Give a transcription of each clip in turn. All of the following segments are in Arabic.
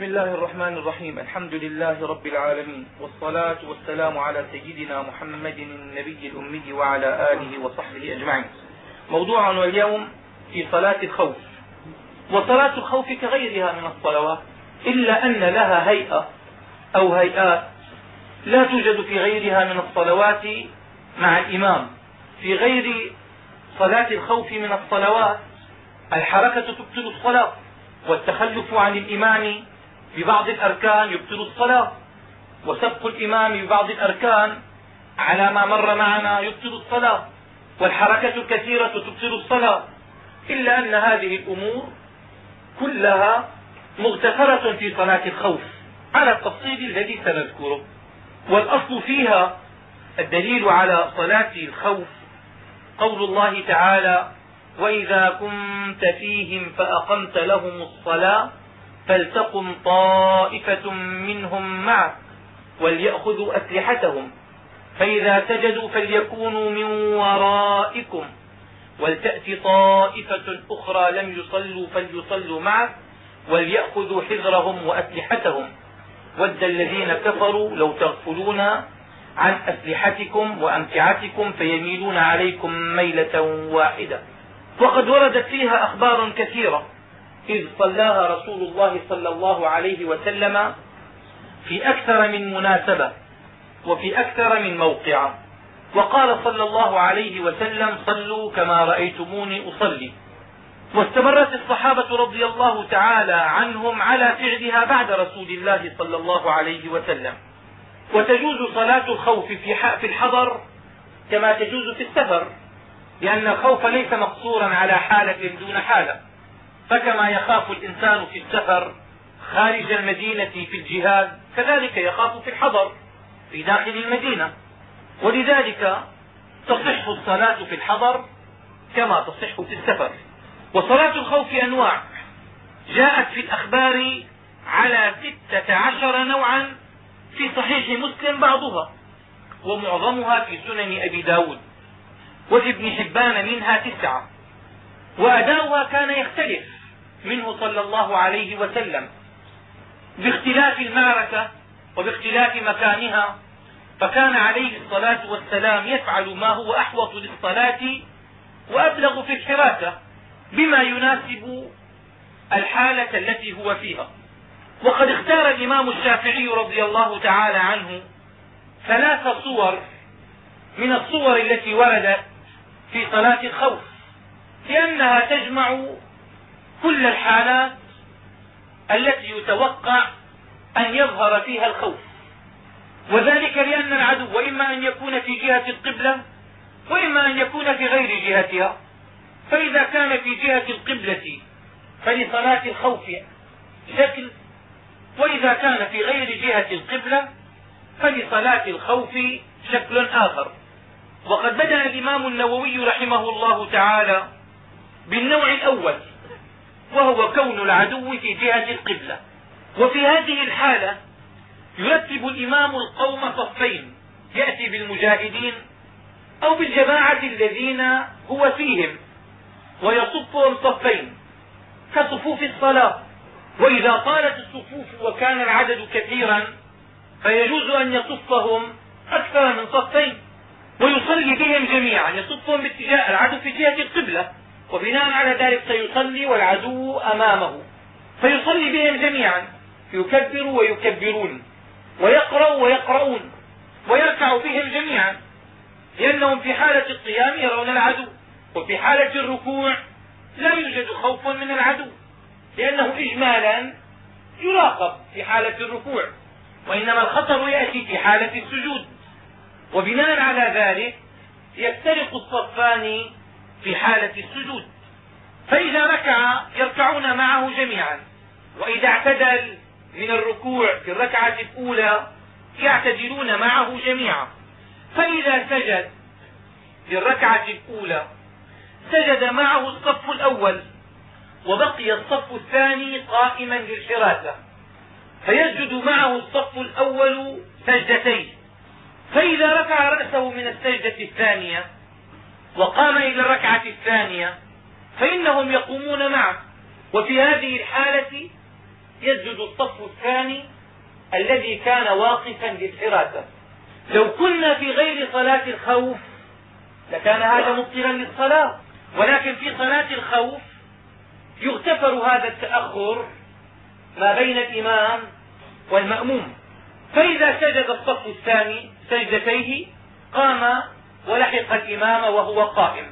بسم الله الرحمن الرحيم الحمد لله رب العالمين والصلاة والسلام على سيدنا محمد النبي الأمي وعلى آله وصحبه أجمعين موضوعنا اليوم في صلاة الخوف وصلاة الخوف كغيرها من الصلوات إلا أن لها هيئة أو هيئات لا توجد في غيرها من الصلوات مع الإمام في غير صلاة الخوف من الصلوات الحركة تبطل الصلاة والتخلف عن الإمام ببعض الأركان يبطل الصلاة وسبق الإمام ببعض الأركان على ما مر معنا يبطل الصلاة والحركة الكثيرة تبطل الصلاة إلا أن هذه الأمور كلها مغتفرة في صلاة الخوف على التفصيل الذي سنذكره. والأصل فيها الدليل على صلاة الخوف قول الله تعالى وإذا كنت فيهم فأقمت لهم الصلاة فلتقم طائفة منهم معك وليأخذوا أسلحتهم. فإذا سجدوا فليكونوا من ورائكم. ولتأت طائفة أخرى لم يصلوا فليصلوا معك وليأخذوا حذرهم وأسلحتهم. ود الذين كفروا لو تغفلون عن أسلحتكم وأمتعتكم فيميلون عليكم ميلة واحدة. وقد وردت فيها أخبار كثيرة. إذ صلاها رسول الله صلى الله عليه وسلم في أكثر من مناسبة وفي أكثر من موقع. وقال صلى الله عليه وسلم صلوا كما رأيتموني أصلي. واستمرت الصحابة رضي الله تعالى عنهم على فعلها بعد رسول الله صلى الله عليه وسلم. وتجوز صلاة الخوف في الحضر كما تجوز في السفر لأن الخوف ليس مقصورا على حالة دون حالة. فكما يخاف الإنسان في السفر خارج المدينة في الجهاد كذلك يخاف في الحضر في داخل المدينة. ولذلك تصح الصلاة في الحضر كما تصح في السفر. وصلاة الخوف أنواع. جاءت في الأخبار على ستة عشر نوعا في صحيح مسلم بعضها ومعظمها في سنن أبي ب داود وفي ابن حبان منها تسعة. وأداؤها كان يختلف. منه صلى الله عليه وسلم. باختلاف المعركة وباختلاف مكانها فكان عليه الصلاة والسلام يفعل ما هو أحوط للصلاة وأبلغ في الحراسة بما يناسب الحالة التي هو فيها. وقد اختار الإمام الشافعي رضي الله تعالى عنه ثلاث صور من الصور التي وردت في صلاة الخوف لأنها تجمع كل الحالات التي يتوقع أن يظهر فيها الخوف. وذلك لأن العدو وإما أن يكون في جهة القبلة وإما أن يكون في غير جهتها. فإذا كان في جهة القبلة فلصلاة الخوف شكل وإذا كان في غير جهة القبلة فلصلاة الخوف شكل آخر. وقد بدأ الإمام النووي رحمه الله تعالى بالنوع الأول وهو كون العدو في جهة القبلة. وفي هذه الحالة يرتب الإمام القوم صفين يأتي بالمجاهدين أو بالجماعة الذين هو فيهم ويصفهم صفين كصفوف الصلاة. وإذا طالت الصفوف وكان العدد كثيرا فيجوز أن يصفهم أكثر من صفين ويصلي بهم جميعا يصفهم باتجاه العدو في جهة القبلة. وبناء على ذلك سيصلي والعدو أمامه. فيصلي بهم جميعا. يكبر ويكبرون. ويقرأ ويقرؤون. ويركع بهم جميعا. لأنهم في حالة القيام يرون العدو. وفي حالة الركوع لا يوجد خوف من العدو. لأنه إجمالا يراقب في حالة الركوع. وإنما الخطر يأتي في حالة السجود. وبناء على ذلك يفترق الصفان في حالة السجود. فإذا ركع يركعون معه جميعا. وإذا اعتدل من الركوع في الركعة الأولى يعتدلون معه جميعا. فإذا سجد في الركعة الأولى سجد معه الصف الأول وبقي الصف الثاني قائما للحراسة فيسجد معه الصف الأول سجدتين. فإذا رفع رأسه من السجدة الثانية وقام إلى الركعة الثانية فإنهم يقومون معه. وفي هذه الحالة يسجد الصف الثاني الذي كان واقفا للحراسة. لو كنا في غير صلاة الخوف لكان هذا مبطلا للصلاة. ولكن في صلاة الخوف يغتفر هذا التأخر ما بين الإمام والمأموم. فإذا سجد الصف الثاني سجدتيه قام ولحق الإمام وهو قائم.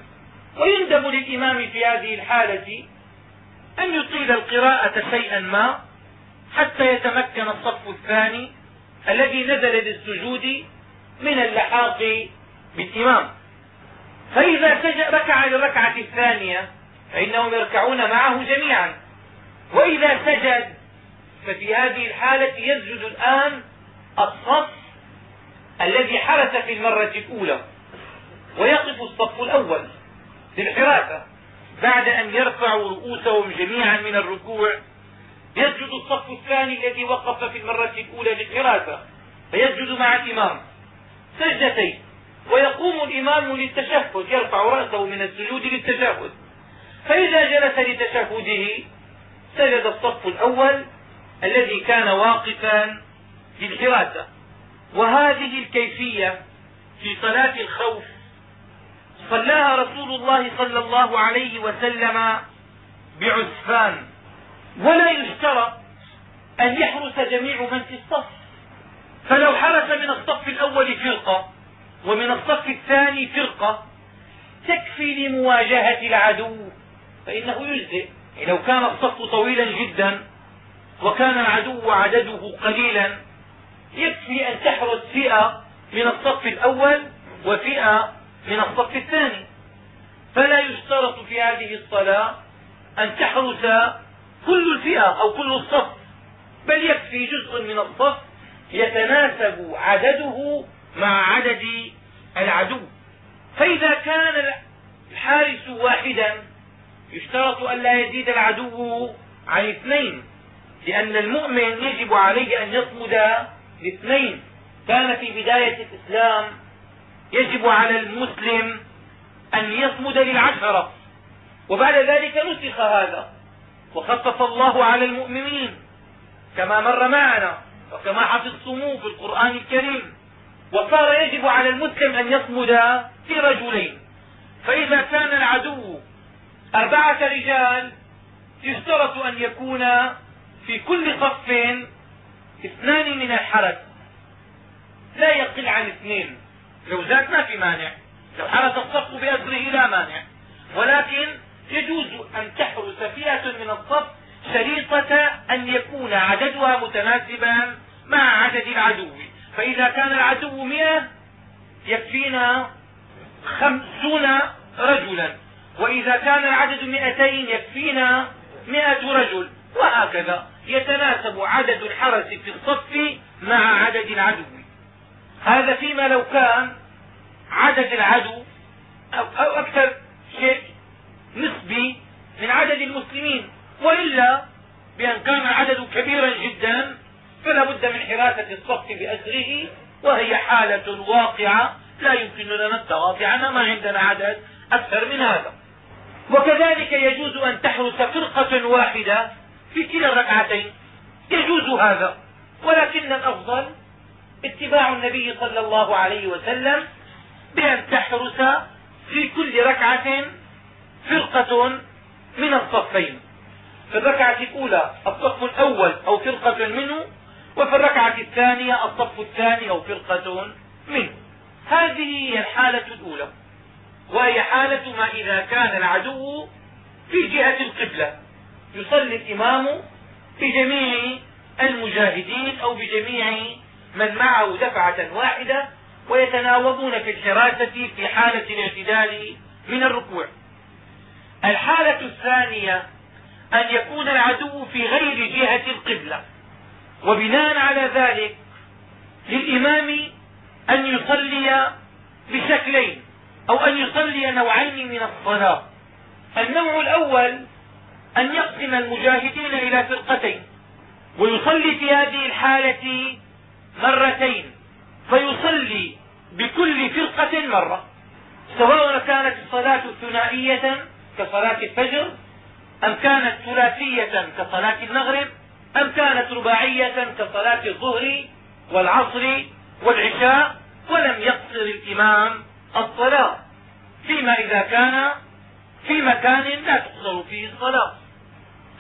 ويندب للإمام في هذه الحالة أن يطيل القراءة شيئا ما حتى يتمكن الصف الثاني الذي نزل للسجود من اللحاق بالإمام. فإذا ركع للركعة الثانية فإنهم يركعون معه جميعا. وإذا سجد ففي هذه الحالة يسجد الآن الصف الذي حرس في المرة الأولى. ويقف الصف الأول للحراسة بعد أن يرفعوا رؤوسهم جميعا من الركوع. يسجد الصف الثاني الذي وقف في المرة الأولى للحراسة فيسجد مع الإمام. سجدتين. ويقوم الإمام للتشهد يرفع رأسه من السجود للتشهد. فإذا جلس لتشهده سجد الصف الأول الذي كان واقفا للحراسة. وهذه الكيفية في صلاة الخوف صلاها رسول الله صلى الله عليه وسلم بعسفان ولا يشترط أن يحرس جميع من في الصف. فلو حرس من الصف الأول فرقة ومن الصف الثاني فرقة تكفي لمواجهة العدو فإنه يجزئ. يعني لو كان الصف طويلا جدا وكان العدو عدده قليلا يكفي أن تحرس فئة من الصف الأول وفئة من الصف الثاني. فلا يشترط في هذه الصلاة أن تحرس كل الفئة أو كل الصف بل يكفي جزء من الصف يتناسب عدده مع عدد العدو. فإذا كان الحارس واحدا يشترط أن لا يزيد العدو عن اثنين لأن المؤمن يجب عليه أن يصمد لاثنين. كان في بداية الإسلام يجب على المسلم أن يصمد للعشرة. وبعد ذلك نسخ هذا. وخفف الله على المؤمنين كما مر معنا وكما حفظتموه في القرآن الكريم. وصار يجب على المسلم أن يصمد في رجلين. فإذا كان العدو أربعة رجال يشترط أن يكون في كل صف اثنان من الحرس. لا يقل عن اثنين. لو زاد ما في مانع لو حرس الصف بأسره لا مانع. ولكن يجوز أن تحرس فئة من الصف شريطة أن يكون عددها متناسبا مع عدد العدو. فإذا كان العدو مئة يكفينا خمسون رجلا. وإذا كان العدد مئتين يكفينا مئة رجل. وهكذا يتناسب عدد الحرس في الصف مع عدد العدو. هذا فيما لو كان عدد العدو أو, أو أكثر شيء نسبي من عدد المسلمين. وإلا بأن كان العدد كبيرا جدا فلا بد من حراسة الصف بأسره وهي حالة واقعة لا يمكن لنا التغاضي عنها ما عندنا عدد أكثر من هذا. وكذلك يجوز أن تحرس فرقة واحدة في كلا الركعتين. يجوز هذا ولكن الأفضل اتباع النبي صلى الله عليه وسلم بأن تحرس في كل ركعة فرقة من الصفين. في الركعة الأولى الصف الأول أو فرقة منه وفي الركعة الثانية الصف الثاني أو فرقة منه. هذه هي الحالة الأولى وهي حالة ما إذا كان العدو في جهة القبلة. يصلي الإمام بجميع المجاهدين أو بجميع من معه دفعة واحدة ويتناوبون في الحراسة في حالة الاعتدال من الركوع. الحالة الثانية أن يكون العدو في غير جهة القبلة وبناء على ذلك للإمام أن يصلي بشكلين أو أن يصلي نوعين من الصلاة. النوع الأول أن يقسم المجاهدين إلى فرقتين ويصلي في هذه الحالة مرتين فيصلي بكل فرقة مرة سواء كانت الصلاة ثنائية كصلاة الفجر أم كانت ثلاثية كصلاة المغرب أم كانت رباعية كصلاة الظهر والعصر والعشاء ولم يقصر الإمام الصلاة. فيما إذا كان في مكان لا تقصر فيه الصلاة.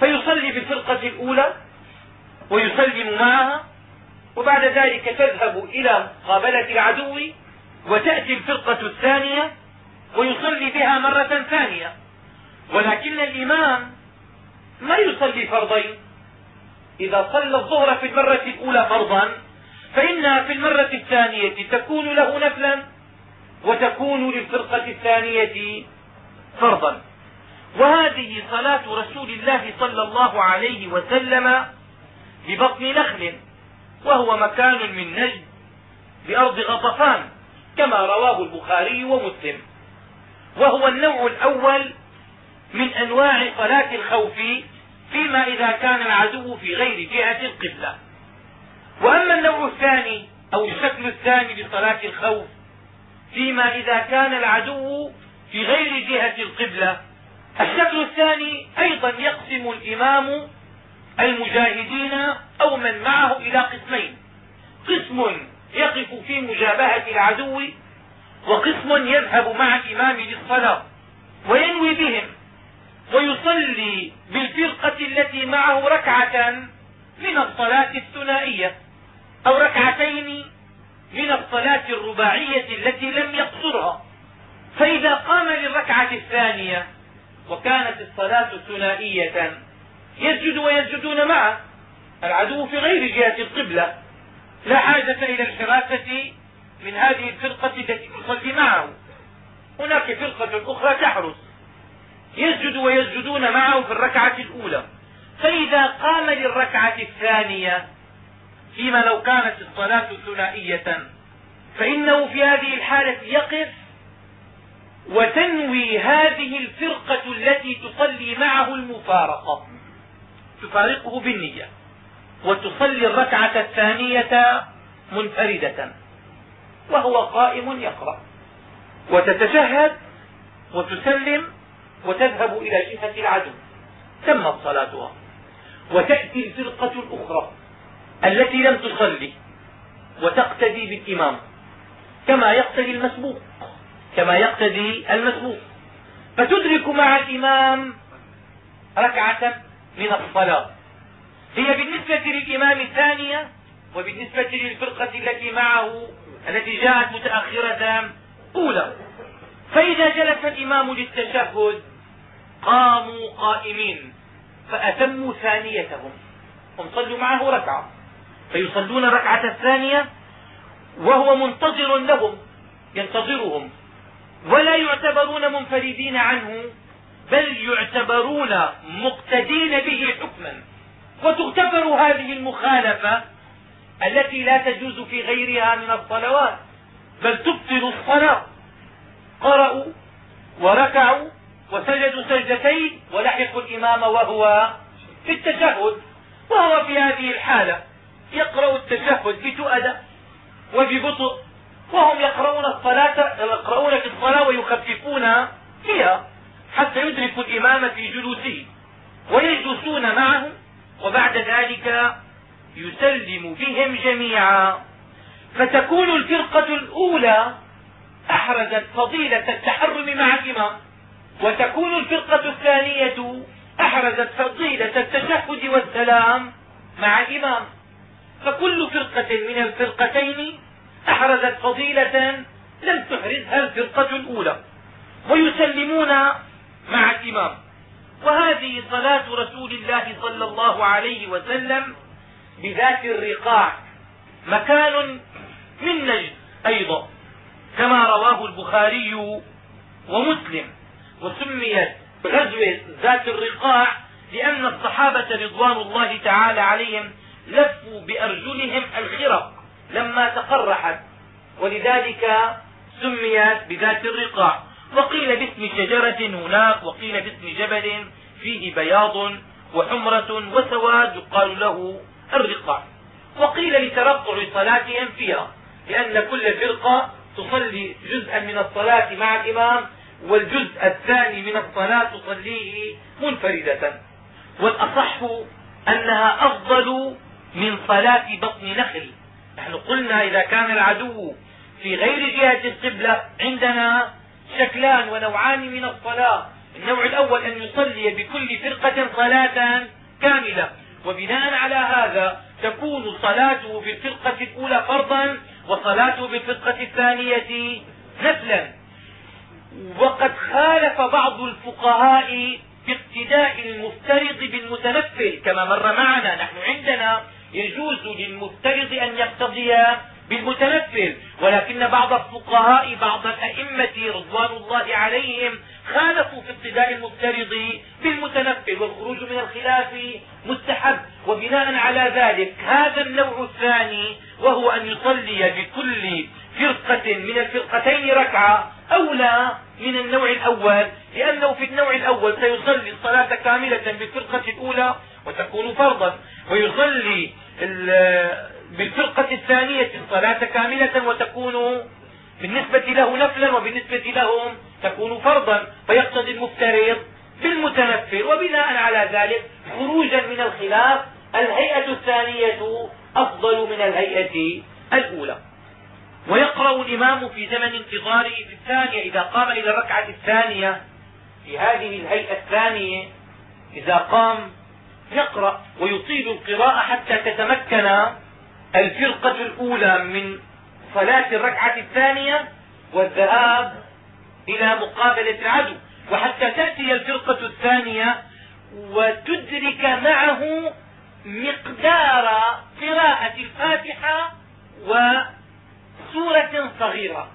فيصلي بالفرقة الأولى ويسلم معها وبعد ذلك تذهب إلى مقابلة العدو وتأتي الفرقة الثانية ويصلي بها مرة ثانية. ولكن الإمام ما يصلي فرضين. إذا صلى الظهر في المرة الأولى فرضا فإنها في المرة الثانية تكون له نفلا وتكون للفرقة الثانية فرضا. وهذه صلاة رسول الله صلى الله عليه وسلم ببطن نخل. وهو مكان من نجد بأرض غطفان كما رواه البخاري ومسلم. وهو النوع الأول من أنواع صلاة الخوف فيما إذا كان العدو في غير جهة القبلة. وأما النوع الثاني أو الشكل الثاني لصلاة الخوف فيما إذا كان العدو في غير جهة القبلة الشكل الثاني أيضا يقسم الإمام المجاهدين أو من معه إلى قسمين. قسم يقف في مجابهة العدو وقسم يذهب مع الإمام للصلاة وينوي بهم ويصلي بالفرقة التي معه ركعة من الصلاة الثنائية أو ركعتين من الصلاة الرباعية التي لم يقصرها. فإذا قام للركعة الثانية وكانت الصلاة ثنائية يسجد ويسجدون معه. العدو في غير جهة القبلة. لا حاجة إلى الحراسة من هذه الفرقة التي تصلي معه. هناك فرقة أخرى تحرس. يسجد ويسجدون معه في الركعة الأولى. فإذا قام للركعة الثانية فيما لو كانت الصلاة ثنائية فإنه في هذه الحالة يقف وتنوي هذه الفرقة التي تصلي معه المفارقة. تفارقه بالنية وتصلي الركعة الثانية منفردة وهو قائم يقرأ وتتشهد وتسلم وتذهب إلى جهة العدو تمت صلاتها. وتأتي الفرقة الأخرى التي لم تصلي وتقتدي بالإمام كما يقتدي المسبوق كما يقتدي المسبوق. فتدرك مع الإمام ركعة من الصلاة هي بالنسبة للإمام الثانية وبالنسبة للفرقة التي معه التي جاءت متأخرة أولى. فإذا جلس الإمام للتشهد قاموا قائمين فأتموا ثانيتهم. هم صلوا معه ركعة. فيصلون الركعة الثانية وهو منتظر لهم ينتظرهم. ولا يعتبرون منفردين عنه بل يعتبرون مقتدين به حكما. وتغتفر هذه المخالفة التي لا تجوز في غيرها من الصلوات بل تبطل الصلاة. قرأوا وركعوا وسجدوا سجدتين ولحقوا الإمام وهو في التشهد. وهو في هذه الحالة يقرأ التشهد بتؤدة وببطء وهم يقرؤون الصلاة يقرؤون في الصلاة ويخففون فيها. حتى يدركوا الإمام في جلوسه ويجلسون معه وبعد ذلك يسلم بهم جميعا. فتكون الفرقة الأولى أحرزت فضيلة التحرم مع الإمام وتكون الفرقة الثانية أحرزت فضيلة التشهد والسلام مع الإمام. فكل فرقة من الفرقتين أحرزت فضيلة لم تحرزها الفرقة الأولى. ويسلمون مع الإمام. وهذه صلاة رسول الله صلى الله عليه وسلم بذات الرقاع. مكان من نجد أيضا كما رواه البخاري ومسلم. وسميت غزوة ذات الرقاع لأن الصحابة رضوان الله تعالى عليهم لفوا بأرجلهم الخرق لما تقرحت. ولذلك سميت بذات الرقاع. وقيل باسم شجرة هناك وقيل باسم جبل فيه بياض وحمرة وسواد يقال له الرقاع. وقيل لترقع صلاتهم فيها لأن كل فرقة تصلي جزءا من الصلاة مع الإمام والجزء الثاني من الصلاة تصليه منفردة. والأصح أنها أفضل من صلاة بطن نخل. نحن قلنا إذا كان العدو في غير جهة القبلة عندنا شكلان ونوعان من الصلاة النوع الأول أن يصلي بكل فرقة صلاة كاملة. وبناء على هذا تكون صلاته في الفرقة الأولى فرضا وصلاته في الفرقة الثانية نفلا. وقد خالف بعض الفقهاء في اقتداء المفترض بالمتنفل كما مر معنا. نحن عندنا يجوز للمفترض أن يقتضي بالمتنفل ولكن بعض الفقهاء بعض الأئمة رضوان الله عليهم خالفوا في اقتداء المفترض بالمتنفل والخروج من الخلاف مستحب. وبناء على ذلك هذا النوع الثاني وهو أن يصلي بكل فرقة من الفرقتين ركعة أولى من النوع الأول لأنه في النوع الأول سيصلي الصلاة كاملة بالفرقة الأولى وتكون فرضا. ويصلي بالفرقة الثانية الصلاة كاملة وتكون بالنسبة له نفلا وبالنسبة لهم تكون فرضا فيقتضي المفترض بالمتنفل. وبناء على ذلك خروجا من الخلاف الهيئة الثانية أفضل من الهيئة الأولى. ويقرأ الإمام في زمن انتظاره في الثانية إذا قام إلى الركعة الثانية في هذه الهيئة الثانية إذا قام يقرأ ويطيل القراءة حتى تتمكن الفرقة الأولى من صلاة الركعة الثانية والذهاب إلى مقابلة العدو. وحتى تأتي الفرقة الثانية وتدرك معه مقدار قراءة الفاتحة وسورة صغيرة.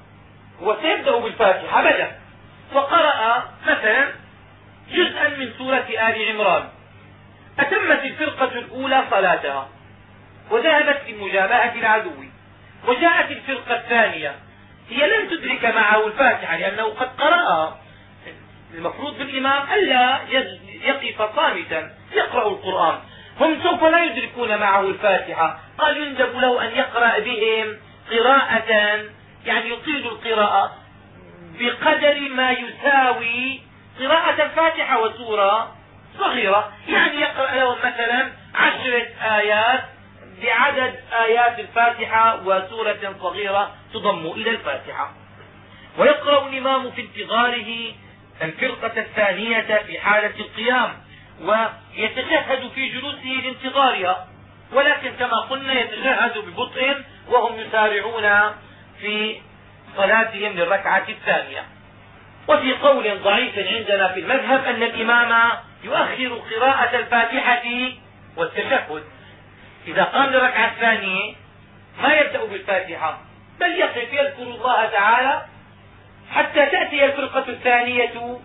وسيبدأ بالفاتحة بدأ وقرأ مثلا جزءا من سورة آل عمران. أتمت الفرقة الأولى صلاتها. وذهبت لمجابهة العدو وجاءت الفرقة الثانية. هي لن تدرك معه الفاتحة لأنه قد قرأها المفروض بالإمام ألا يقف صامتا يقرأ القرآن. هم سوف لا يدركون معه الفاتحة. قال يندب له أن يقرأ بهم قراءة يعني يطيل القراءة بقدر ما يساوي قراءة الفاتحة وسورة صغيرة. يعني يقرأ لهم مثلا عشرة آيات بعدد آيات الفاتحة وسورة صغيرة تضم إلى الفاتحة. ويقرأ الإمام في انتظاره الفرقة الثانية في حالة القيام ويتشهد في جلوسه لانتظارها. ولكن كما قلنا يتشهد ببطء وهم يسارعون في صلاتهم للركعة الثانية. وفي قول ضعيف عندنا في المذهب أن الإمام يؤخر قراءة الفاتحة والتشهد. إذا قام للركعة الثانية ما يبدأ بالفاتحة بل يقف يذكر الله تعالى حتى تأتي الفرقة الثانية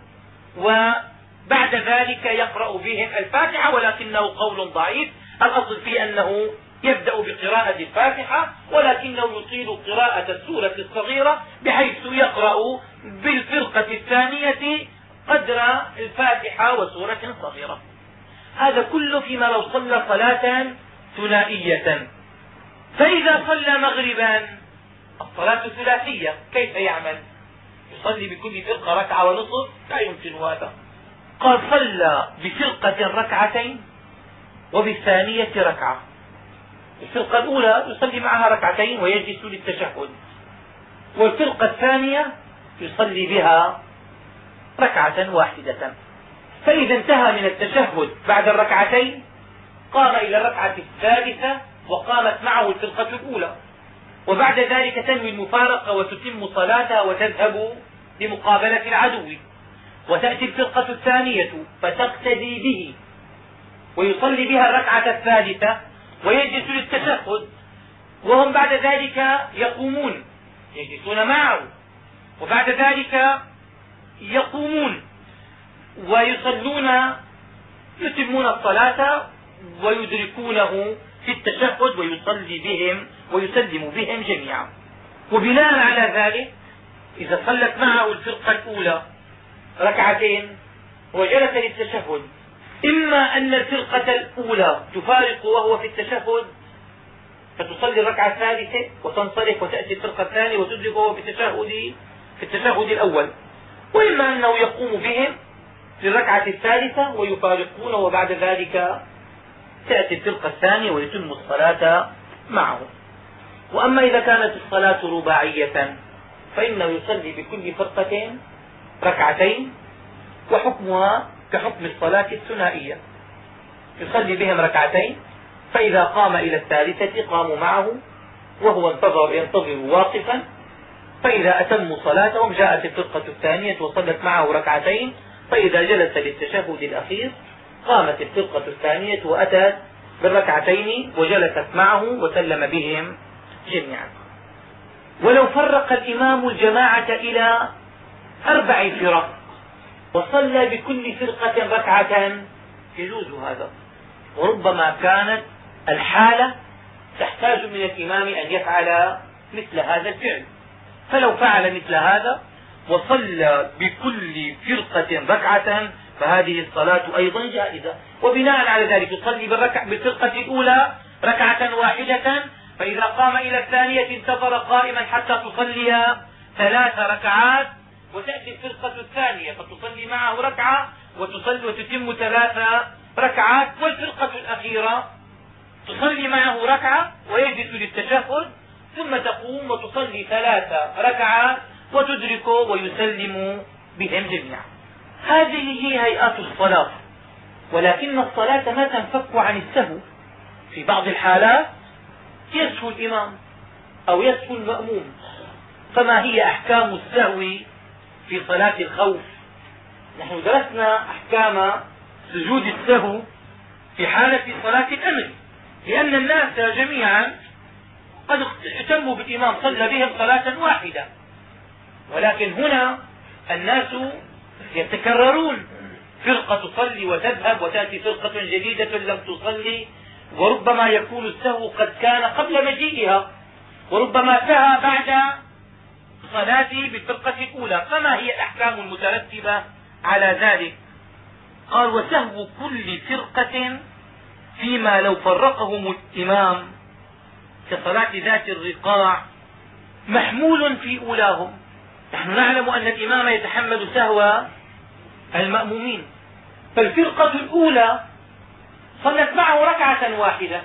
وبعد ذلك يقرأ بهم الفاتحة ولكنه قول ضعيف. الأصل فيه أنه يبدأ بقراءة الفاتحة ولكنه يطيل قراءة السورة الصغيرة بحيث يقرأ بالفرقة الثانية قدر الفاتحة وسورة صغيرة. هذا كله فيما لو صلى صلاة ثنائية. فإذا صلى مغربا الصلاة ثلاثية كيف يعمل؟ يصلي بكل فرقة ركعة ونصف؟ لا يمكن هذا. قال صلى بفرقة ركعتين وبالثانية ركعة. الفرقة الأولى يصلي معها ركعتين ويجلس للتشهد. والفرقة الثانية يصلي بها ركعة واحدة. فإذا انتهى من التشهد بعد الركعتين قام إلى الركعة الثالثة وقامت معه الفرقة الأولى. وبعد ذلك تنوي المفارقة وتتم صلاتها وتذهب لمقابلة العدو. وتأتي الفرقة الثانية فتقتدي به. ويصلي بها الركعة الثالثة ويجلس للتشهد. وهم بعد ذلك يقومون. يجلسون معه. وبعد ذلك يقومون. ويصلون يتمون الصلاة ويدركونه في التشهد ويصلي بهم ويسلم بهم جميعا. وبناء على ذلك إذا صلت معه الفرقة الأولى ركعتين وجلس للتشهد إما أن الفرقة الأولى تفارق وهو في التشهد فتصلي الركعة الثالثة وتنصرف وتأتي الفرقة الثانية وتدرك وهو في التشهد في التشهد الأول. وإما أنه يقوم بهم في الركعة الثالثة ويفارقون وبعد ذلك تأتي الفرقة الثانية ويتم الصلاة معه. وأما إذا كانت الصلاة رباعية فإنه يصلي بكل فرقة ركعتين وحكمها كحكم الصلاة الثنائية. يصلي بهم ركعتين فإذا قام إلى الثالثة قاموا معه وهو انتظر ينتظر واقفا. فإذا أتموا صلاتهم جاءت الفرقة الثانية وصلت معه ركعتين فإذا جلس للتشهد الأخير قامت الفرقة الثانية وأتت بالركعتين وجلست معه وسلم بهم جميعا. ولو فرق الإمام الجماعة إلى أربع فرق وصلى بكل فرقة ركعة يجوز هذا. وربما كانت الحالة تحتاج من الإمام أن يفعل مثل هذا الفعل. فلو فعل مثل هذا وصلى بكل فرقة ركعة فهذه الصلاة أيضا جائزة. وبناء على ذلك يصلي بالفرقة الأولى ركعة واحدة فإذا قام إلى الثانية انتظر قائما حتى تصلي ثلاث ركعات وتأتي الفرقة الثانية فتصلي معه ركعة وتصلي وتتم ثلاث ركعات والفرقة الأخيرة تصلي معه ركعة ويجلس للتشهد ثم تقوم وتصلي ثلاث ركعات وتدرك ويسلم بهم جميعا. هذه هي هيئات الصلاة. ولكن الصلاة ما تنفك عن السهو. في بعض الحالات يسهو الإمام أو يسهو المأموم. فما هي أحكام السهو في صلاة الخوف؟ نحن درسنا أحكام سجود السهو في حالة صلاة الأمر. لأن الناس جميعا قد اهتموا بالإمام صلى بهم صلاة واحدة. ولكن هنا الناس يتكررون. فرقة تصلي وتذهب وتأتي فرقة جديدة لم تصلي وربما يكون السهو قد كان قبل مجيئها وربما سهى بعد صلاته بالفرقة الأولى. فما هي الأحكام المترتبة على ذلك؟ قال وسهو كل فرقة فيما لو فرقهم الإمام كصلاة ذات الرقاع محمول في أولاهم. نحن نعلم أن الإمام يتحمل سهو المأمومين فالفرقة الأولى صلت معه ركعة واحدة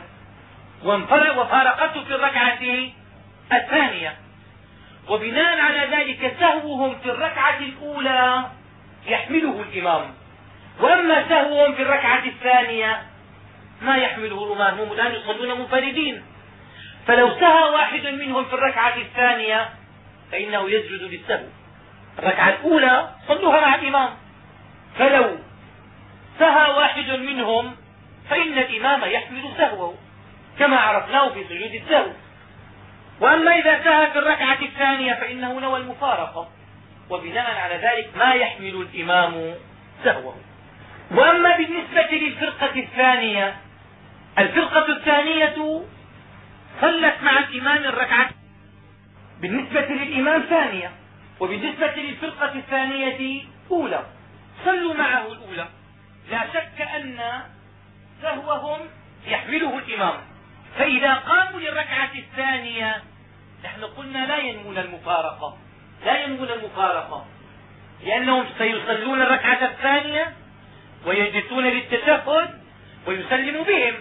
وفارقته في الركعة الثانية. وبناء على ذلك سهوهم في الركعة الأولى يحمله الإمام. وأما سهوهم في الركعة الثانية ما يحمله الإمام هم الآن يصلون منفردين. فلو سهى واحد منهم في الركعة الثانية فإنه يسجد للسهو. الركعة الأولى صلوها مع الإمام. فلو سهى واحد منهم فإن الإمام يحمل سهوه كما عرفناه في سجود السهو. وأما إذا سهى في الركعة الثانية فإنه نوى المفارقة وبناء على ذلك ما يحمل الإمام سهوه. وأما بالنسبة للفرقة الثانية الفرقة الثانية صلت مع الإمام الركعة بالنسبة للإمام ثانية وبالنسبة للفرقة الثانية أولى. صلوا معه الأولى. لا شك أن سهوهم يحمله الإمام. فإذا قاموا للركعة الثانية نحن قلنا لا ينمون المفارقة. لا ينمون المفارقة. لأنهم سيصلون الركعة الثانية ويجلسون للتشهد ويسلم بهم.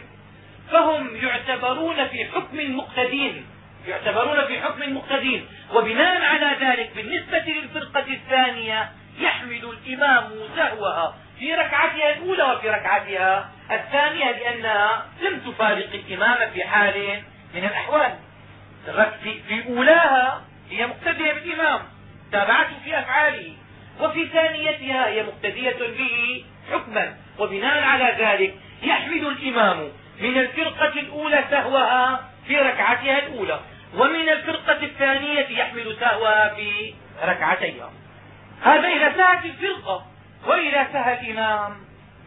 فهم يعتبرون في حكم المقتدين يعتبرون في حكم المقتدين وبناء على ذلك بالنسبة للفرقة الثانية يحمل الإمام سهوها في ركعتها الأولى وفي ركعتها الثانية لأنها لم تفارق الإمام في حال من الأحوال. في, أولاها هي مقتدية بالإمام تابعته في أفعاله وفي ثانيتها هي مقتدية به حكما. وبناء على ذلك يحمل الإمام من الفرقة الأولى سهوها في ركعتها الأولى. ومن الفرقة الثانية يحمل سهوها في ركعتيها هذا إذا سهت الفرقة وإذا سهى الإمام.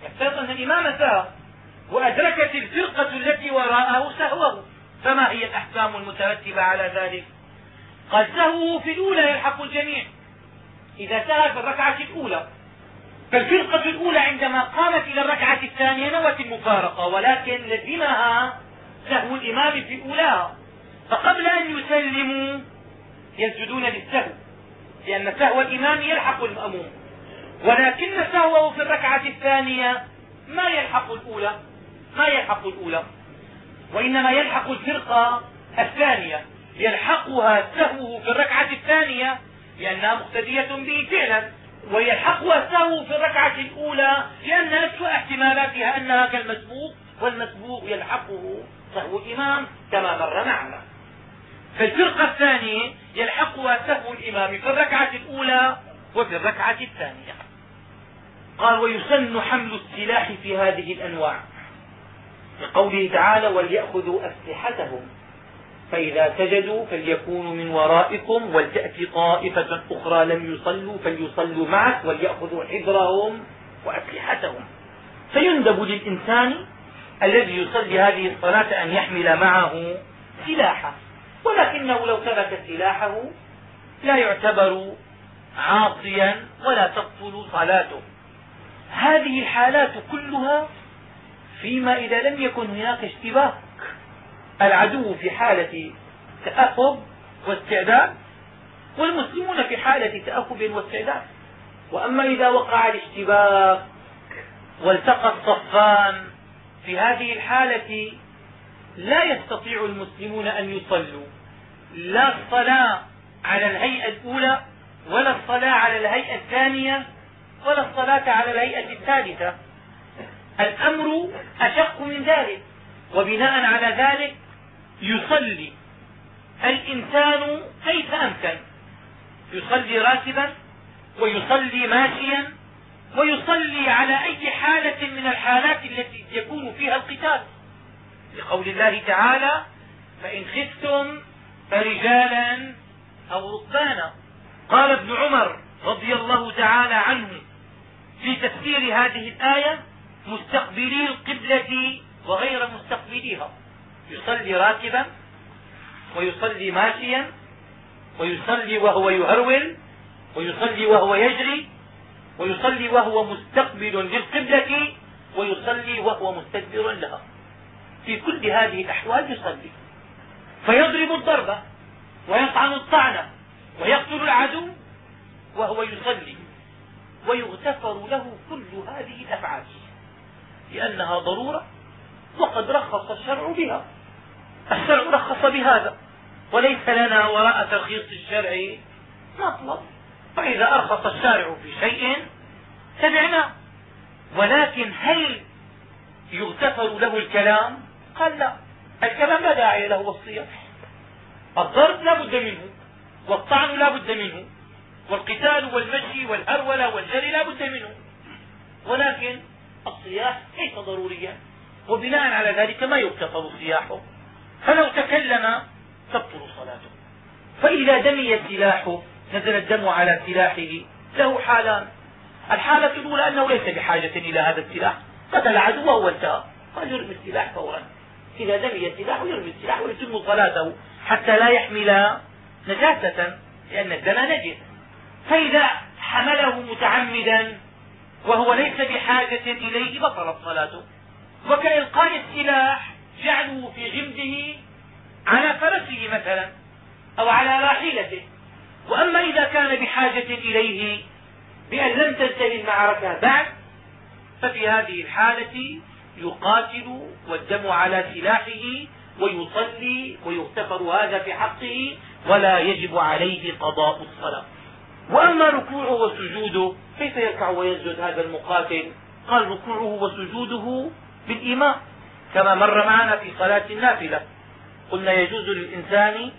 يفترض أن الإمام سهى وأدركت الفرقة التي وراءه سهوه. فما هي الأحكام المترتبة على ذلك؟ قد سهوه في الأولى يلحق الجميع. إذا سهى في الركعة الأولى. فالفرقة الأولى عندما قامت إلى الركعة الثانية نوت المفارقة ولكن لزمها سهو الإمام في أولاها. فقبل أن يسلموا يسجدون للسهو لأن سهو الإمام يلحق المأموم. ولكن سهوه في الركعة الثانية ما يلحق الأولى ما يلحق الأولى. وإنما يلحق الفرقة الثانية. يلحقها سهوه في الركعة الثانية لأنها مقتدية به فعلا. ويلحقها سهو في الركعة الأولى لأن أسوأ احتمالاتها أنها كالمسبوق والمسبوق يلحقه سهو الإمام كما مر معنا. فالفرقة الثانية يلحقها سهو الإمام في الركعة الأولى وفي الركعة الثانية. قال ويسن حمل السلاح في هذه الأنواع. لقوله تعالى وليأخذوا أسلحتهم. فإذا سجدوا فليكونوا من ورائكم ولتأتي طائفة أخرى لم يصلوا فليصلوا معك وليأخذوا حذرهم وأسلحتهم. فيندب للإنسان الذي يصلي هذه الصلاة أن يحمل معه سلاحا ولكنه لو ترك سلاحه لا يعتبر عاصيا ولا تبطل صلاته. هذه الحالات كلها فيما إذا لم يكن هناك اشتباك العدو في حالة تأهب واستعداد والمسلمون في حالة تأهب واستعداد. وأما إذا وقع الاشتباك والتقى الصفان في هذه الحالة لا يستطيع المسلمون أن يصلوا. لا الصلاة على الهيئة الأولى ولا الصلاة على الهيئة الثانية ولا الصلاة على الهيئة الثالثة. الأمر أشق من ذلك وبناء على ذلك يصلي الإنسان كيف أمكن. يصلي راكبا ويصلي ماشيا ويصلي على أي حالة من الحالات التي يكون فيها القتال. لقول الله تعالى فإن خفتم فرجالا أو ركبانا. قال ابن عمر رضي الله تعالى عنه في تفسير هذه الآية مستقبلي القبلة وغير مستقبليها. يصلي راكبا ويصلي ماشيا ويصلي وهو يهرول ويصلي وهو يجري ويصلي وهو مستقبل للقبلة ويصلي وهو مستدبر لها. في كل هذه الأحوال يصلي. فيضرب الضربة ويطعن الطعنة ويقتل العدو وهو يصلي ويغتفر له كل هذه الأفعال لأنها ضرورة وقد رخص الشرع بها. الشرع رخص بهذا. وليس لنا وراء ترخيص الشرع مطلب. فإذا أرخص الشارع في شيء تبعناه ولكن هل يغتفر له الكلام؟ قال لا. الكلام لا داعي له والصياح الضرب لا بد منه والطعن لا بد منه والقتال والمشي والهرولة والجري لا بد منه. ولكن الصياح ليس ضروريا وبناء على ذلك ما يغتفر صياحه. فلو تكلم تبطل صلاته. فإذا دمي سلاحه نزل الدم على سلاحه له حالان. الحالة الأولى أنه ليس بحاجة إلى هذا السلاح. قتل عدوه وانتهى. يرمي السلاح فورا. إذا دمي السلاح يرمي السلاح ويتم صلاته حتى لا يحمل نجاسة لأن الدم نجس. فإذا حمله متعمدا وهو ليس بحاجة إليه بطلت صلاته. وكإلقاء السلاح جعله في غمده على فرسه مثلا أو على راحلته. وأما إذا كان بحاجة إليه بأن لم تنتهي المعركة بعد ففي هذه الحالة يقاتل والدم على سلاحه ويصلي ويغتفر هذا في حقه ولا يجب عليه قضاء الصلاة. وأما ركوعه وسجوده كيف يركع ويسجد هذا المقاتل؟ قال ركوعه وسجوده بالإيمان كما مر معنا في صلاة النافلة. قلنا يجوز للإنسان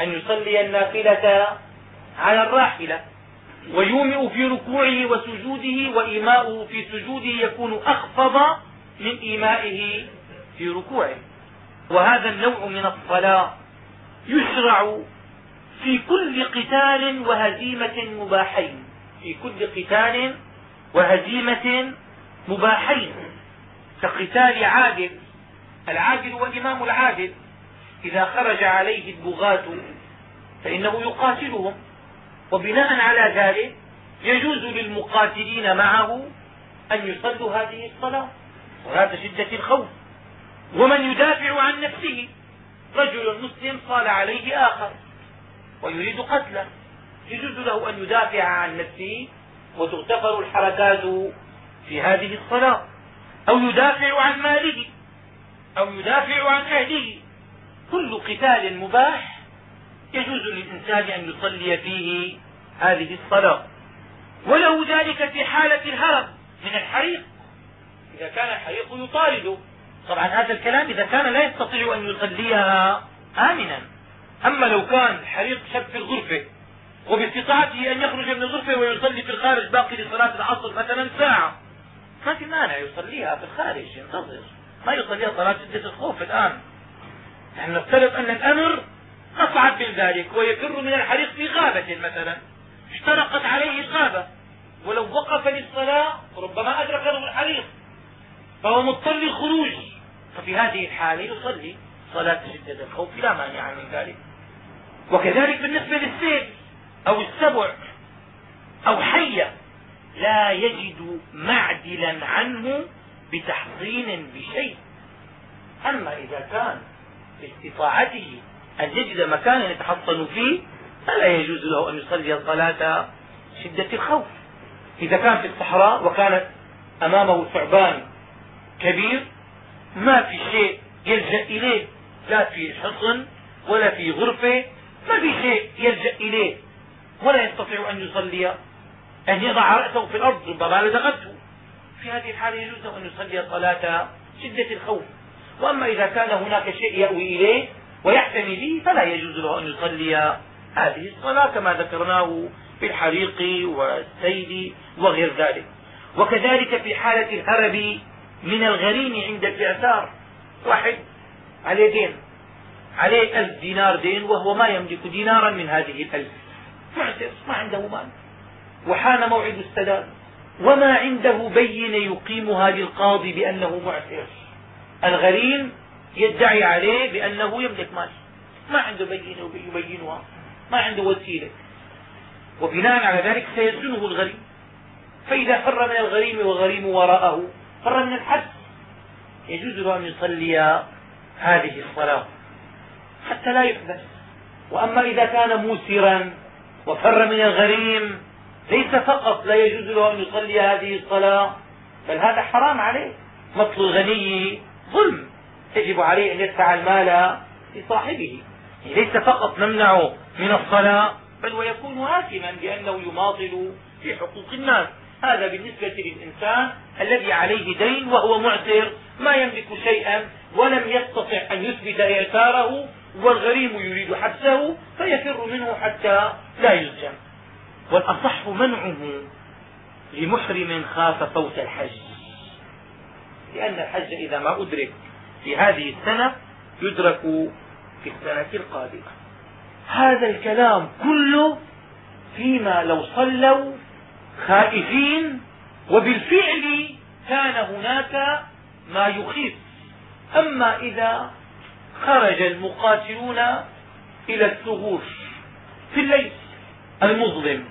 أن يصلي النافلة على الراحلة ويومئ في ركوعه وسجوده وإيماؤه في سجوده يكون أخفض من إيمائه في ركوعه. وهذا النوع من الصلاة يشرع في كل قتال وهزيمة مباحين. في كل قتال وهزيمة مباحين. كقتال عادل العادل والإمام العادل. إذا خرج عليه البغاة فإنه يقاتلهم. وبناء على ذلك يجوز للمقاتلين معه أن يصلوا هذه الصلاة. صلاة شدة الخوف. ومن يدافع عن نفسه رجل مسلم صال عليه آخر ويريد قتله. يجوز له أن يدافع عن نفسه وتغتفر الحركات في هذه الصلاة. أو يدافع عن ماله أو يدافع عن أهله. كل قتال مباح يجوز للإنسان أن يصلي فيه هذه الصلاة. وله ذلك في حالة الهرب من الحريق. إذا كان الحريق يطارده طبعا هذا الكلام إذا كان لا يستطيع أن يصليها آمنا. أما لو كان الحريق شب في الغرفة وباستطاعته أن يخرج من الغرفة ويصلي في الخارج باقي لصلاة العصر مثلا ساعة. ما في مانع يصليها في الخارج ينتظر. ما يصليها صلاة شدة الخوف الآن. نحن نفترض أن الأمر أصعب من ذلك ويفر من الحريق في غابة مثلا. اشترقت عليه الغابة ولو وقف للصلاة ربما أدركه الحريق. فهو مضطر للخروج. ففي هذه الحالة يصلي صلاة شدة الخوف لا مانع من ذلك. وكذلك بالنسبة للسيف أو السبع أو حية لا يجد معدلا عنه بتحصين بشيء. أما إذا كان باستطاعته أن يجد مكانا يتحصن فيه فلا يجوز له أن يصلي صلاة شدة الخوف. إذا كان في الصحراء وكانت أمامه ثعبان كبير ما في شيء يلجأ إليه لا في حصن ولا في غرفة ما في شيء يلجأ إليه ولا يستطيع أن يصلي أن يضع رأسه في الأرض ربما لدغته في هذه الحالة يجوز أن يصلي صلاة شدة الخوف. وأما إذا كان هناك شيء يأوي إليه ويحتمي به فلا يجوز له أن يصلي هذه الصلاة كما ذكرناه في الحريق والسيل وغير ذلك. وكذلك في حالة الهرب من الغريم عند الاعتار واحد عليه دين عليه ألف دينار دين وهو ما يملك دينارا من هذه الألف. معتر ما عنده مال. وحان موعد السداد وما عنده بين يقيمها للقاضي بأنه معتر الغريم يدعي عليه بأنه يملك مال. ما عنده بينة يبينها ما عنده وسيلة. وبناء على ذلك سيسجنه الغريم. فإذا فر من الغريم والغريم وراءه فر من الحبس يجوز له أن يصلي هذه الصلاة حتى لا يحبس وأما إذا كان موسرا وفر من الغريم ليس فقط لا يجوز له أن يصلي هذه الصلاة بل هذا حرام عليه. مطل الغني ظلم. يجب عليه أن يدفع المال لصاحبه. ليس فقط نمنعه من الصلاة بل ويكون آثما بأنه يماطل في حقوق الناس. هذا بالنسبة للإنسان الذي عليه دين وهو معسر ما يملك شيئا ولم يستطع أن يثبت إعساره والغريم يريد حبسه فيفر منه حتى لا يسجن والأصح منعه لمحرم خاف فوت الحج. لأن الحج إذا ما أدرك في هذه السنة يدرك في السنة القادمة. هذا الكلام كله فيما لو صلوا خائفين وبالفعل كان هناك ما يخيف. أما إذا خرج المقاتلون إلى الثغور في الليل المظلم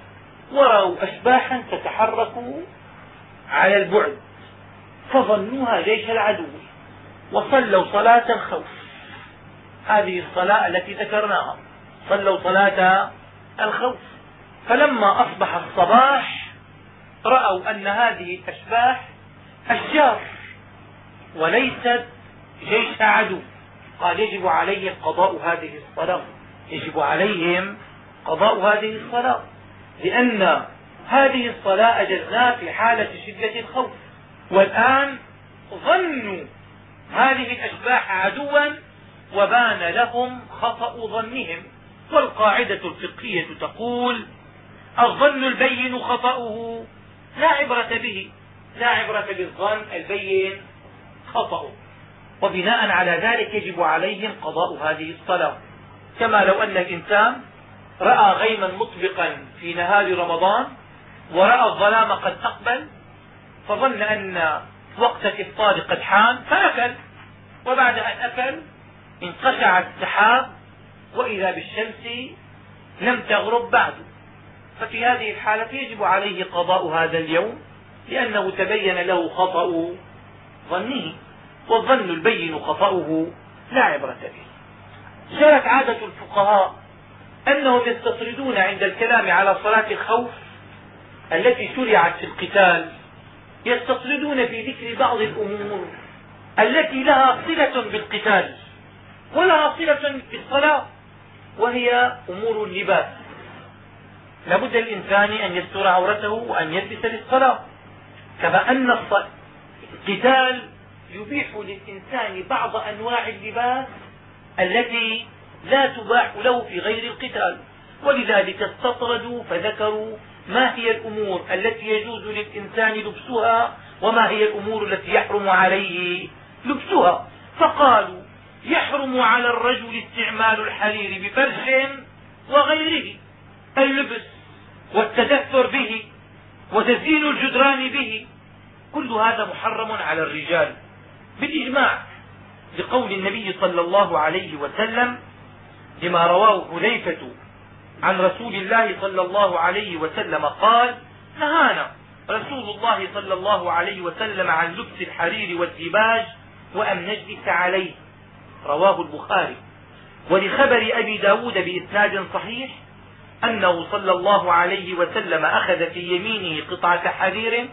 ورأوا أشباحا تتحرك على البعد فظنوها جيش العدو وصلوا صلاة الخوف. هذه الصلاة التي ذكرناها صلوا صلاة الخوف. فلما أصبح الصباح رأوا أن هذه الأشباح أشجار وليست جيش عدو. قال يجب عليهم قضاء هذه الصلاة. يجب عليهم قضاء هذه الصلاة. لأن هذه الصلاة أجزناها في حالة شدة الخوف. والآن ظنوا هذه الأشباح عدوا وبان لهم خطأ ظنهم. والقاعدة الفقهية تقول الظن البين خطأه. لا عبرة به لا عبرة بالظن البين خطأه. وبناء على ذلك يجب عليهم قضاء هذه الصلاة. كما لو أن الإنسان رأى غيما مطبقا في نهار رمضان ورأى الظلام قد أقبل فظن أن وقت الإفطار قد حان فأكل وبعد أن أكل انقشع السحاب وإذا بالشمس لم تغرب بعد. ففي هذه الحالة يجب عليه قضاء هذا اليوم لأنه تبين له خطأ ظنه والظن البين خطأه لا عبرة به. جرت عادة الفقهاء أنهم يستطردون عند الكلام على صلاة الخوف التي شرعت في القتال يستطردون في ذكر بعض الأمور التي لها صلة بالقتال ولها صلة بالصلاة وهي أمور اللباس. لابد للإنسان أن يستر عورته وأن يلبس للصلاة. كما أن القتال يبيح للإنسان بعض أنواع اللباس التي لا تباح له في غير القتال. ولذلك استطردوا فذكروا ما هي الأمور التي يجوز للإنسان لبسها وما هي الأمور التي يحرم عليه لبسها. فقالوا يحرم على الرجل استعمال الحرير بفرش وغيره. اللبس والتدثر به وتزيين الجدران به كل هذا محرم على الرجال بالإجماع لقول النبي صلى الله عليه وسلم لما رواه حذيفة عن رسول الله صلى الله عليه وسلم قال نهانا رسول الله صلى الله عليه وسلم عن لبس الحرير والديباج وأن نجلس عليه رواه البخاري. ولخبر أبي ب داود بإسناد صحيح أنه صلى الله عليه وسلم أخذ في يمينه قطعة حرير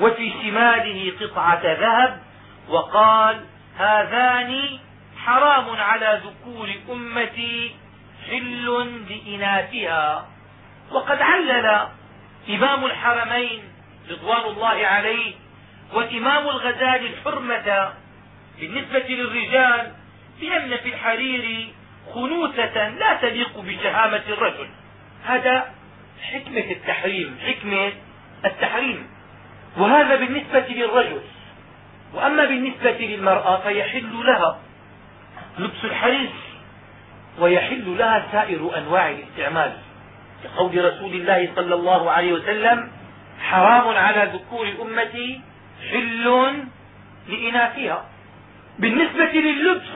وفي شماله قطعة ذهب وقال هذان حرام على ذكور أمتي حل لإناثها وقد علل إمام الحرمين رضوان الله عليه وإمام الغزال الحرمة بالنسبة للرجال بأن في الحرير خنوسة لا تليق بشهامة الرجل. هذا حكمة التحريم حكمة التحريم. وهذا بالنسبة للرجل. وأما بالنسبة للمرأة فيحل لها لبس الحرير ويحل لها سائر أنواع الاستعمال. كقول رسول الله صلى الله عليه وسلم حرام على ذكور أمتي حل لإناثها. بالنسبة لللبس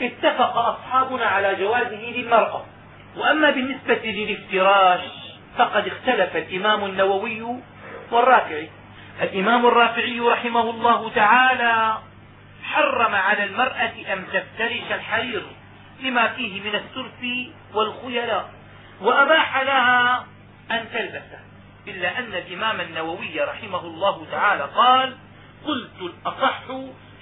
اتفق أصحابنا على جوازه للمرأة. وأما بالنسبة للافتراش فقد اختلف الإمام النووي والرافعي. الإمام الرافعي رحمه الله تعالى حرم على المرأة أن تفترش الحرير لما فيه من السرف والخيلاء وأباح لها أن تلبسه إلا أن الإمام النووي رحمه الله تعالى قال قلت الأصح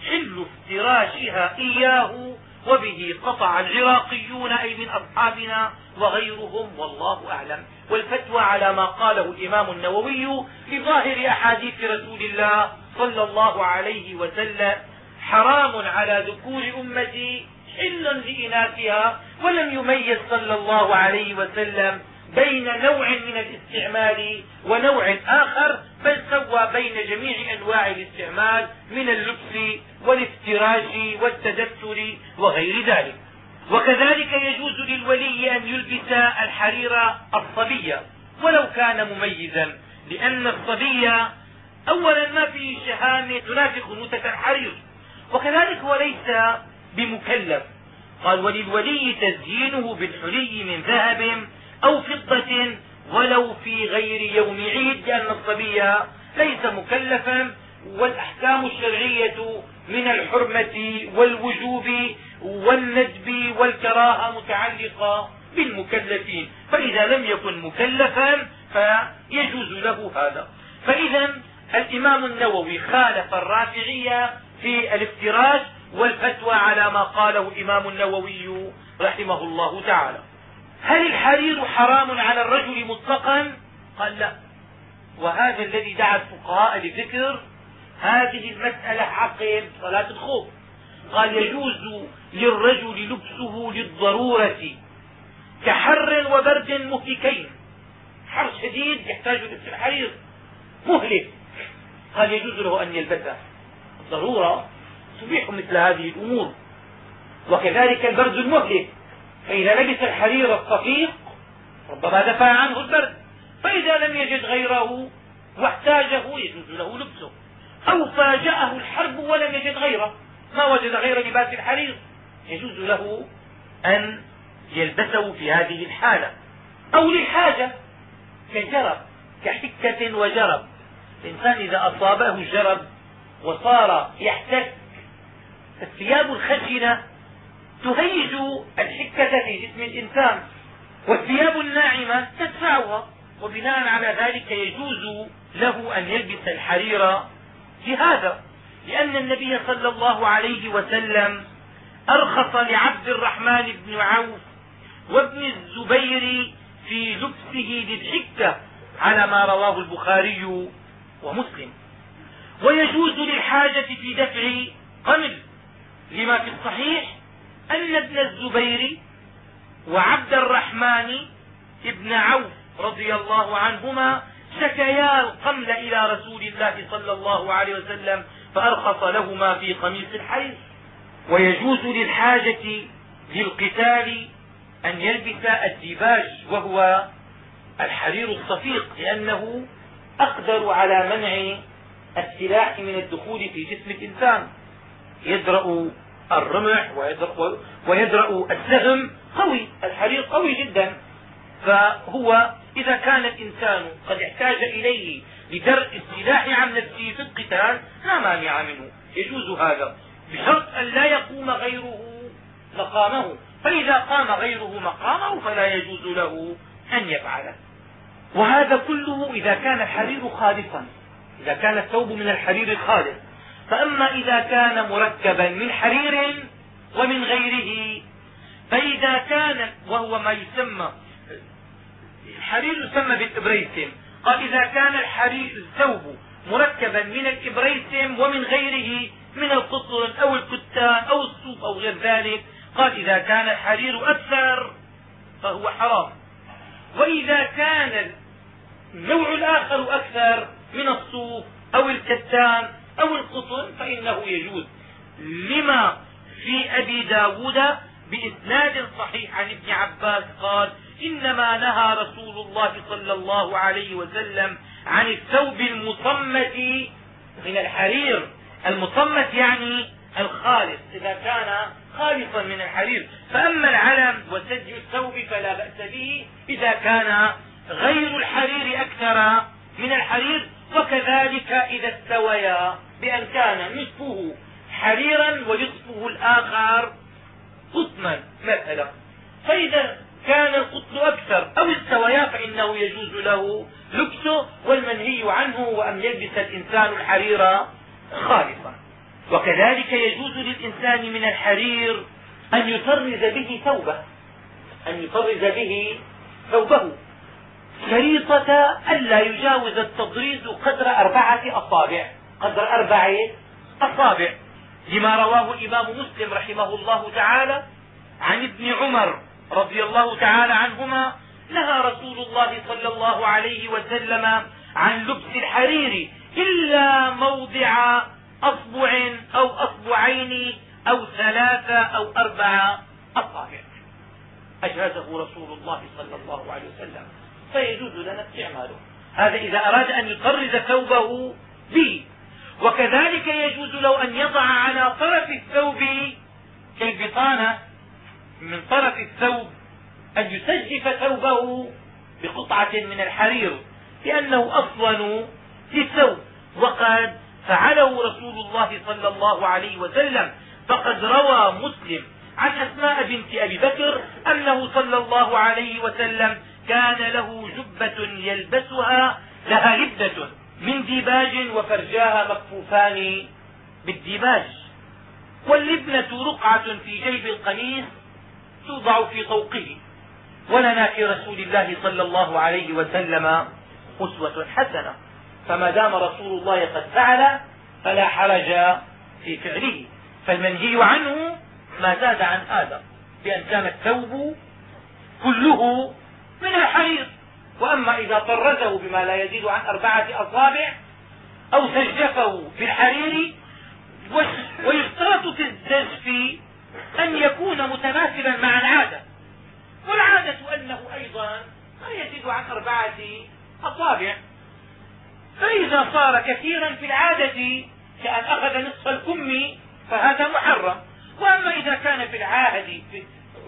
حل افتراشها إياه وبه قطع العراقيون أي من أصحابنا وغيرهم والله أعلم. والفتوى على ما قاله الإمام النووي في ظاهر أحاديث رسول الله صلى الله عليه وسلم حرام على ذكور أمتي حل لإناثها ولم يميز صلى الله عليه وسلم بين نوع من الاستعمال ونوع آخر بل سوى بين جميع أنواع الاستعمال من اللبس والافتراش والتدثر وغير ذلك. وكذلك يجوز للولي أن يلبس الحرير الصبي ولو كان مميزا لأن الصبي أولا ما فيه شهامة تنافي خنوسة الحرير وكذلك هو ليس بمكلف. قال وللولي تزيينه بالحلي من ذهب أو فضة ولو في غير يوم عيد لأن الصبي ليس مكلفا والأحكام الشرعية من الحرمة والوجوب والندب والكراهة متعلقة بالمكلفين. فإذا لم يكن مكلفا فيجوز له هذا. فإذا الإمام النووي خالف الرافعية في الافتراش والفتوى على ما قاله الإمام النووي رحمه الله تعالى. هل الحرير حرام على الرجل مطلقا؟ قال لا. وهذا الذي دعا الفقهاء لذكر هذه المسألة عقب صلاة الخوف. قال يجوز للرجل لبسه للضرورة كحر وبرد مهلكين. حر شديد يحتاج لبس الحرير. مهلك. قال يجوز له أن يلبسه الضرورة. تبيح مثل هذه الأمور. وكذلك البرد المهلك. فإذا لبس الحرير الصفيق ربما دفع عنه البرد. فإذا لم يجد غيره واحتاجه يجوز له لبسه. أو فاجأه الحرب ولم يجد غيره. ما وجد غير لباس الحرير. يجوز له أن يلبسه في هذه الحالة. أو للحاجة كجرب كحكة وجرب. الإنسان إذا أصابه الجرب وصار يحتك الثياب الخشنة تهيج الحكة في جسم الإنسان والثياب الناعمة تدفعها وبناء على ذلك يجوز له أن يلبس الحرير لهذا لأن النبي صلى الله عليه وسلم أرخص لعبد الرحمن بن عوف وابن الزبير في لبسه للحكة على ما رواه البخاري ومسلم. ويجوز للحاجة في دفع قمل لما في الصحيح أن ابن الزبير وعبد الرحمن ابن عوف رضي الله عنهما شكيا القمل إلى رسول الله صلى الله عليه وسلم فأرخص لهما في قميص الحيض. ويجوز للحاجة للقتال أن يلبس الديباج وهو الحرير الصفيق لأنه أقدر على منع السلاح من الدخول في جسم الإنسان. يدرأ الرمح ويدرأ, السهم قوي الحرير قوي جدا. فهو إذا كان الإنسان قد احتاج إليه لدرء السلاح عن نفسه في القتال لا مانع منه. يجوز هذا. بشرط أن لا يقوم غيره مقامه. فإذا قام غيره مقامه فلا يجوز له أن يفعله وهذا كله إذا كان الحرير خالصا. إذا كان الثوب من الحرير الخالص. فأما إذا كان مركبا من حرير ومن غيره فإذا كان وهو ما يسمى الحرير يسمى بالإبريسم قال إذا كان الحرير الثوب مركبا من الإبريسم ومن غيره من القطن أو الكتان أو الصوف أو غير ذلك قال إذا كان الحرير أكثر فهو حرام. وإذا كان النوع الآخر أكثر من الصوف أو الكتان أو القطن فإنه يجوز. لما في أبي ب داود بإسناد صحيح عن ابن عباس قال إنما نهى رسول الله صلى الله عليه وسلم عن الثوب المصمت من الحرير. المصمت يعني الخالص إذا كان خالصا من الحرير. فأما العلم وسج الثوب فلا بأس به إذا كان غير الحرير أكثر من الحرير وكذلك إذا استويا. بأن كان نصفه حريرا ونصفه الآخر قطنا مثلا فإذا كان القطن أكثر أو استويا فإنه يجوز له لبسه والمنهي عنه وأن يلبس الإنسان الحرير خالصا. وكذلك يجوز للإنسان من الحرير أن يطرز به ثوبه أن يطرز به ثوبه. شريطة ألا يجاوز التطريز قدر أربعة أصابع. قدر أربعة أصابع لما رواه الإمام مسلم رحمه الله تعالى عن ابن عمر رضي الله تعالى عنهما نهى رسول الله صلى الله عليه وسلم عن لبس الحرير إلا موضع أصبع أو أصبعين أو ثلاثة أو أربعة أصابع. أجازه رسول الله صلى الله عليه وسلم. فيجوز لنا استعماله. هذا إذا أراد أن يطرز ثوبه به وكذلك يجوز له أن يضع على طرف الثوب كالبطانة من طرف الثوب أن يسجف ثوبه بقطعة من الحرير لأنه أصون للثوب وقد فعله رسول الله صلى الله عليه وسلم فقد روى مسلم عن أسماء بنت أبي بكر أنه صلى الله عليه وسلم كان له جبة يلبسها لها لبنة من ديباج وفرجاها مكفوفان بالديباج. واللبنة رقعة في جيب القميص توضع في طوقه. ولنا في رسول الله صلى الله عليه وسلم أسوة حسنة. فما دام رسول الله قد فعل فلا حرج في فعله. فالمنهي عنه ما زاد عن هذا بأن كان الثوب كله من الحرير. وأما إذا طرزه بما لا يزيد عن أربعة أصابع أو سجفه بالحرير ويشترط في الزجف أن يكون متماثلا مع العادة. والعادة أنه أيضا لا يزيد عن أربعة أصابع. فإذا صار كثيرا في العادة كأن أخذ نصف الكم فهذا محرم. وأما إذا كان في العاهد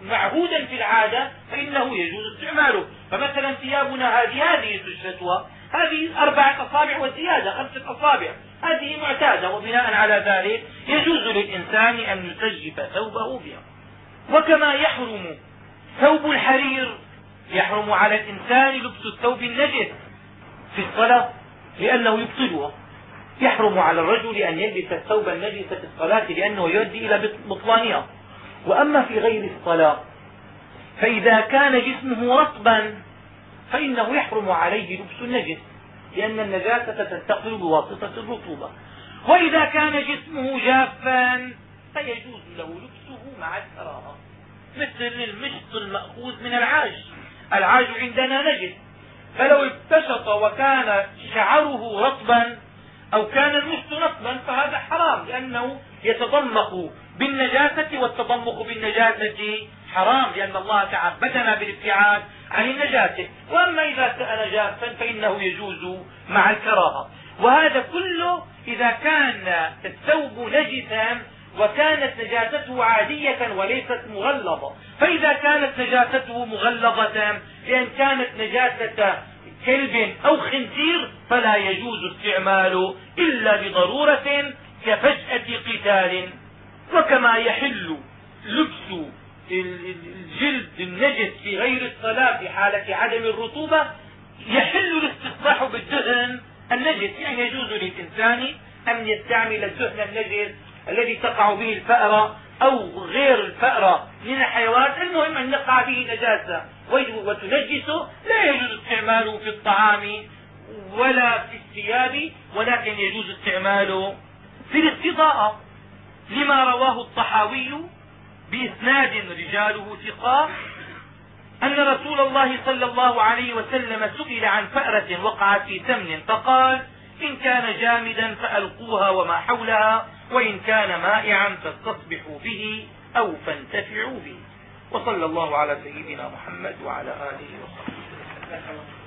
معهودا في العادة فإنه يجوز استعماله. فمثلا ثيابنا هذه هذه الشتوى هذه أربعة أصابع وزيادة خمسة أصابع. هذه معتادة وبناء على ذلك يجوز للإنسان أن يسجف ثوبه بها. وكما يحرم ثوب الحرير يحرم على الإنسان لبس الثوب النجس في الصلاة لأنه يبطلها. يحرم على الرجل أن يلبس الثوب النجس في الصلاة لأنه يؤدي إلى بطلانها. وأما في غير الصلاة فإذا كان جسمه رطبا فإنه يحرم عليه لبس النجس لأن النجاسة تنتقل بواسطة الرطوبة. وإذا كان جسمه جافا فيجوز له لبسه مع الكراهة مثل المشط المأخوذ من العاج العاج عندنا نجس فلو ابتشط وكان شعره رطبا أو كان المشط رطبا فهذا حرام لأنه يتضمخ بالنجاسة والتضمخ بالنجاسة حرام لأن الله تعبدنا بالابتعاد عن النجاسة. وأما إذا كان جافا فإنه يجوز مع الكراهة. وهذا كله إذا كان الثوب نجسا وكانت نجاسته عادية وليست مغلظة. فإذا كانت نجاسته مغلظة لأن كانت نجاسة كلب أو خنزير فلا يجوز استعماله إلا بضرورة كفجأة قتال. وكما يحل لبس الجلد النجس في غير الصلاة في حالة عدم الرطوبة يحل الاستصلاح بالدهن النجس. يعني يجوز للإنسان أن يستعمل الدهن النجس الذي تقع به الفأرة أو غير الفأرة من الحيوانات المهم أن يقع به نجاسة وتنجسه لا يجوز استعماله في الطعام ولا في الثياب ولكن يجوز استعماله في الاستضاءة. لما رواه الطحاوي بإسناد رجاله ثقات أن رسول الله صلى الله عليه وسلم سئل عن فأرة وقعت في سمن فقال إن كان جامدا فألقوها وما حولها. وإن كان مائعا فاستصبحوا به أو فانتفعوا به. وصلى الله على سيدنا محمد وعلى آله وصحبه وسلم.